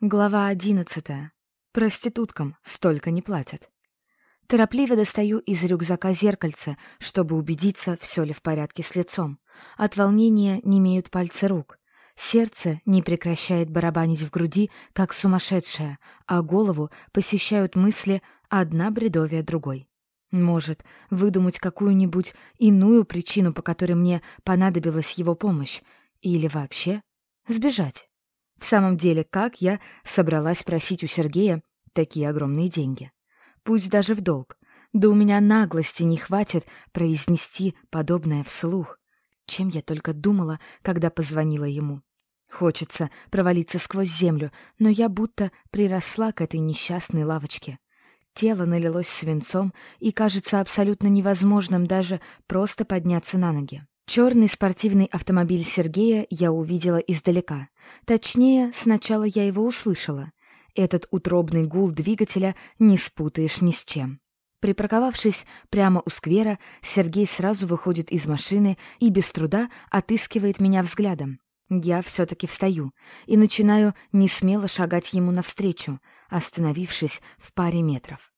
Глава одиннадцатая. Проституткам столько не платят. Торопливо достаю из рюкзака зеркальце, чтобы убедиться, все ли в порядке с лицом. От волнения не имеют пальцы рук. Сердце не прекращает барабанить в груди, как сумасшедшее, а голову посещают мысли одна бредовия другой. Может, выдумать какую-нибудь иную причину, по которой мне понадобилась его помощь, или вообще сбежать. В самом деле, как я собралась просить у Сергея такие огромные деньги? Пусть даже в долг. Да у меня наглости не хватит произнести подобное вслух. Чем я только думала, когда позвонила ему. Хочется провалиться сквозь землю, но я будто приросла к этой несчастной лавочке. Тело налилось свинцом, и кажется абсолютно невозможным даже просто подняться на ноги. Черный спортивный автомобиль Сергея я увидела издалека. Точнее, сначала я его услышала. Этот утробный гул двигателя не спутаешь ни с чем. Припарковавшись прямо у сквера, Сергей сразу выходит из машины и без труда отыскивает меня взглядом. Я все-таки встаю и начинаю несмело шагать ему навстречу, остановившись в паре метров.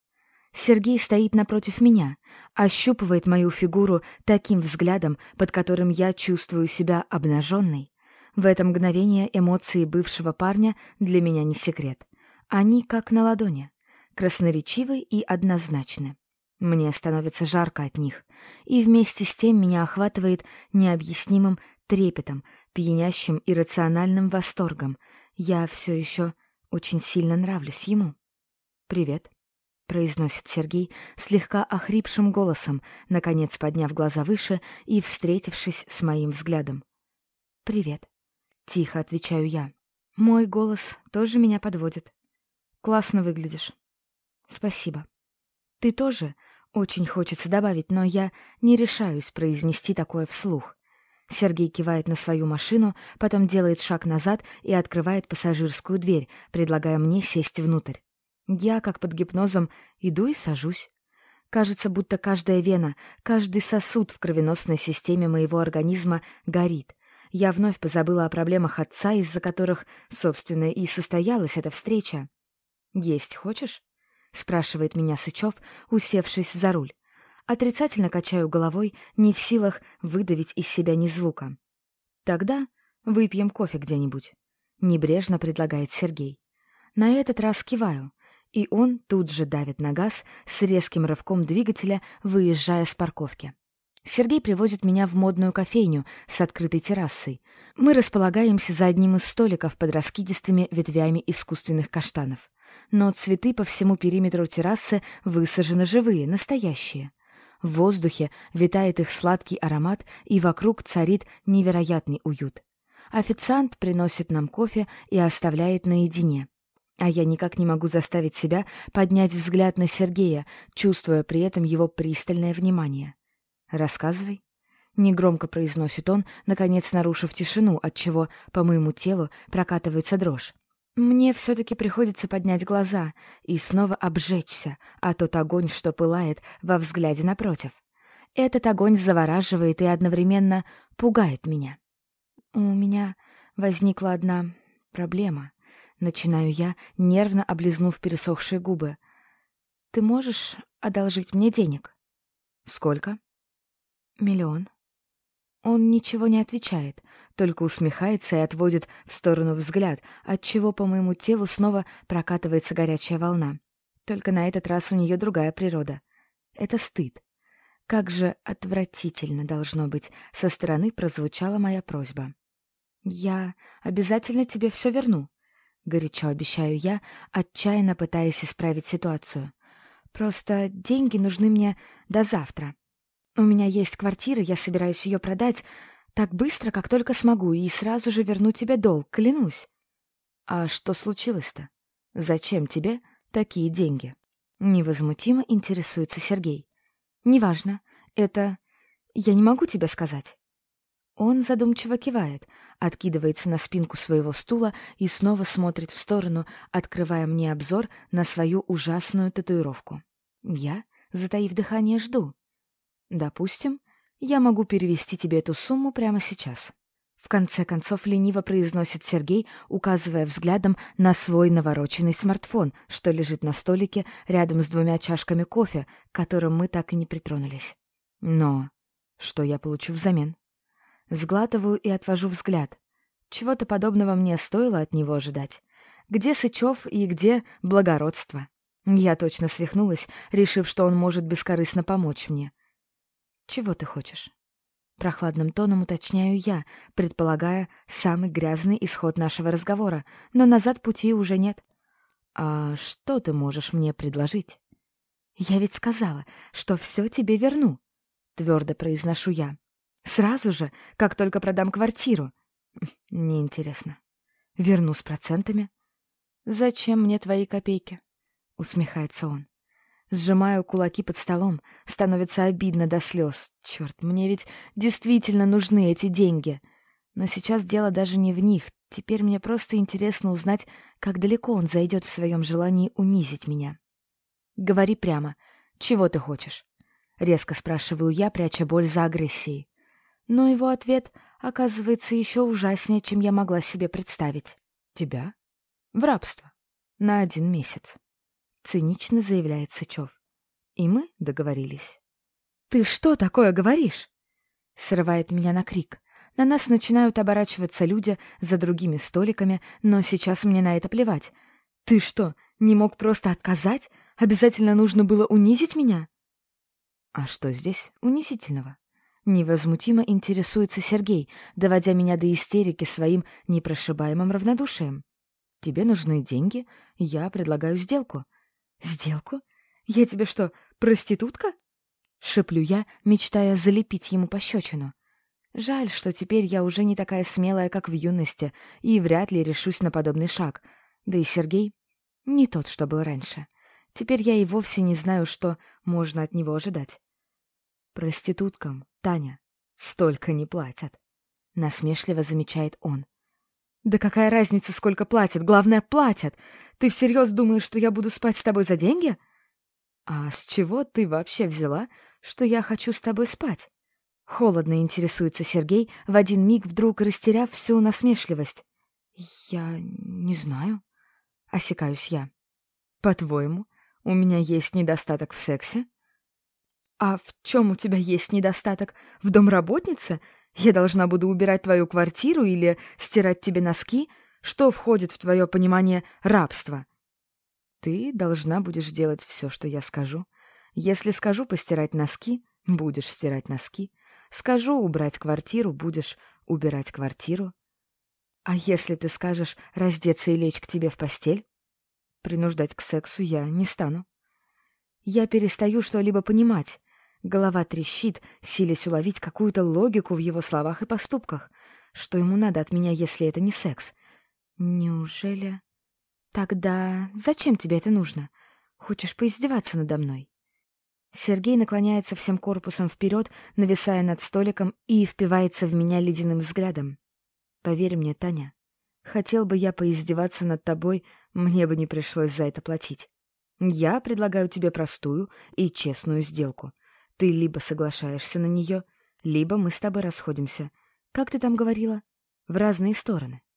Сергей стоит напротив меня, ощупывает мою фигуру таким взглядом, под которым я чувствую себя обнаженной. В это мгновение эмоции бывшего парня для меня не секрет. Они как на ладони, красноречивы и однозначны. Мне становится жарко от них, и вместе с тем меня охватывает необъяснимым трепетом, пьянящим иррациональным восторгом. Я все еще очень сильно нравлюсь ему. «Привет», произносит Сергей слегка охрипшим голосом, наконец подняв глаза выше и встретившись с моим взглядом. «Привет», — тихо отвечаю я. Мой голос тоже меня подводит. «Классно выглядишь». «Спасибо». «Ты тоже?» Очень хочется добавить, но я не решаюсь произнести такое вслух. Сергей кивает на свою машину, потом делает шаг назад и открывает пассажирскую дверь, предлагая мне сесть внутрь. Я, как под гипнозом, иду и сажусь. Кажется, будто каждая вена, каждый сосуд в кровеносной системе моего организма горит. Я вновь позабыла о проблемах отца, из-за которых, собственно, и состоялась эта встреча. «Есть хочешь?» — спрашивает меня Сычев, усевшись за руль. Отрицательно качаю головой, не в силах выдавить из себя ни звука. «Тогда выпьем кофе где-нибудь», — небрежно предлагает Сергей. На этот раз киваю и он тут же давит на газ с резким рывком двигателя, выезжая с парковки. Сергей привозит меня в модную кофейню с открытой террасой. Мы располагаемся за одним из столиков под раскидистыми ветвями искусственных каштанов. Но цветы по всему периметру террасы высажены живые, настоящие. В воздухе витает их сладкий аромат, и вокруг царит невероятный уют. Официант приносит нам кофе и оставляет наедине. А я никак не могу заставить себя поднять взгляд на Сергея, чувствуя при этом его пристальное внимание. «Рассказывай». Негромко произносит он, наконец нарушив тишину, отчего по моему телу прокатывается дрожь. Мне все-таки приходится поднять глаза и снова обжечься, а тот огонь, что пылает во взгляде напротив. Этот огонь завораживает и одновременно пугает меня. У меня возникла одна проблема. Начинаю я, нервно облизнув пересохшие губы. «Ты можешь одолжить мне денег?» «Сколько?» «Миллион». Он ничего не отвечает, только усмехается и отводит в сторону взгляд, отчего по моему телу снова прокатывается горячая волна. Только на этот раз у нее другая природа. Это стыд. Как же отвратительно должно быть, со стороны прозвучала моя просьба. «Я обязательно тебе все верну», — горячо обещаю я, отчаянно пытаясь исправить ситуацию. «Просто деньги нужны мне до завтра. У меня есть квартира, я собираюсь ее продать так быстро, как только смогу, и сразу же верну тебе долг, клянусь». «А что случилось-то? Зачем тебе такие деньги?» Невозмутимо интересуется Сергей. «Неважно. Это... Я не могу тебе сказать». Он задумчиво кивает, откидывается на спинку своего стула и снова смотрит в сторону, открывая мне обзор на свою ужасную татуировку. Я, затаив дыхание, жду. Допустим, я могу перевести тебе эту сумму прямо сейчас. В конце концов лениво произносит Сергей, указывая взглядом на свой навороченный смартфон, что лежит на столике рядом с двумя чашками кофе, к которым мы так и не притронулись. Но что я получу взамен? Сглатываю и отвожу взгляд. Чего-то подобного мне стоило от него ожидать. Где Сычев и где благородство? Я точно свихнулась, решив, что он может бескорыстно помочь мне. «Чего ты хочешь?» Прохладным тоном уточняю я, предполагая самый грязный исход нашего разговора, но назад пути уже нет. «А что ты можешь мне предложить?» «Я ведь сказала, что все тебе верну», — твердо произношу я. «Сразу же, как только продам квартиру». «Неинтересно. Верну с процентами». «Зачем мне твои копейки?» — усмехается он. Сжимаю кулаки под столом. Становится обидно до слез. Черт, мне ведь действительно нужны эти деньги. Но сейчас дело даже не в них. Теперь мне просто интересно узнать, как далеко он зайдет в своем желании унизить меня. Говори прямо. Чего ты хочешь? Резко спрашиваю я, пряча боль за агрессией. Но его ответ оказывается еще ужаснее, чем я могла себе представить. Тебя? В рабство. На один месяц. — цинично заявляет Сычев. И мы договорились. «Ты что такое говоришь?» Срывает меня на крик. На нас начинают оборачиваться люди за другими столиками, но сейчас мне на это плевать. «Ты что, не мог просто отказать? Обязательно нужно было унизить меня?» «А что здесь унизительного?» Невозмутимо интересуется Сергей, доводя меня до истерики своим непрошибаемым равнодушием. «Тебе нужны деньги, я предлагаю сделку. «Сделку? Я тебе что, проститутка?» Шеплю я, мечтая залепить ему пощечину. Жаль, что теперь я уже не такая смелая, как в юности, и вряд ли решусь на подобный шаг. Да и Сергей не тот, что был раньше. Теперь я и вовсе не знаю, что можно от него ожидать. Проституткам, Таня, столько не платят. Насмешливо замечает он. «Да какая разница, сколько платят? Главное, платят! Ты всерьез думаешь, что я буду спать с тобой за деньги?» «А с чего ты вообще взяла, что я хочу с тобой спать?» Холодно интересуется Сергей, в один миг вдруг растеряв всю насмешливость. «Я не знаю», — осекаюсь я. «По-твоему, у меня есть недостаток в сексе?» «А в чем у тебя есть недостаток? В домработнице? Я должна буду убирать твою квартиру или стирать тебе носки? Что входит в твое понимание рабства? Ты должна будешь делать все, что я скажу. Если скажу постирать носки, будешь стирать носки. Скажу убрать квартиру, будешь убирать квартиру. А если ты скажешь раздеться и лечь к тебе в постель? Принуждать к сексу я не стану. Я перестаю что-либо понимать. Голова трещит, силясь уловить какую-то логику в его словах и поступках. Что ему надо от меня, если это не секс? Неужели... Тогда зачем тебе это нужно? Хочешь поиздеваться надо мной? Сергей наклоняется всем корпусом вперед, нависая над столиком и впивается в меня ледяным взглядом. Поверь мне, Таня, хотел бы я поиздеваться над тобой, мне бы не пришлось за это платить. Я предлагаю тебе простую и честную сделку. Ты либо соглашаешься на нее, либо мы с тобой расходимся. Как ты там говорила? В разные стороны.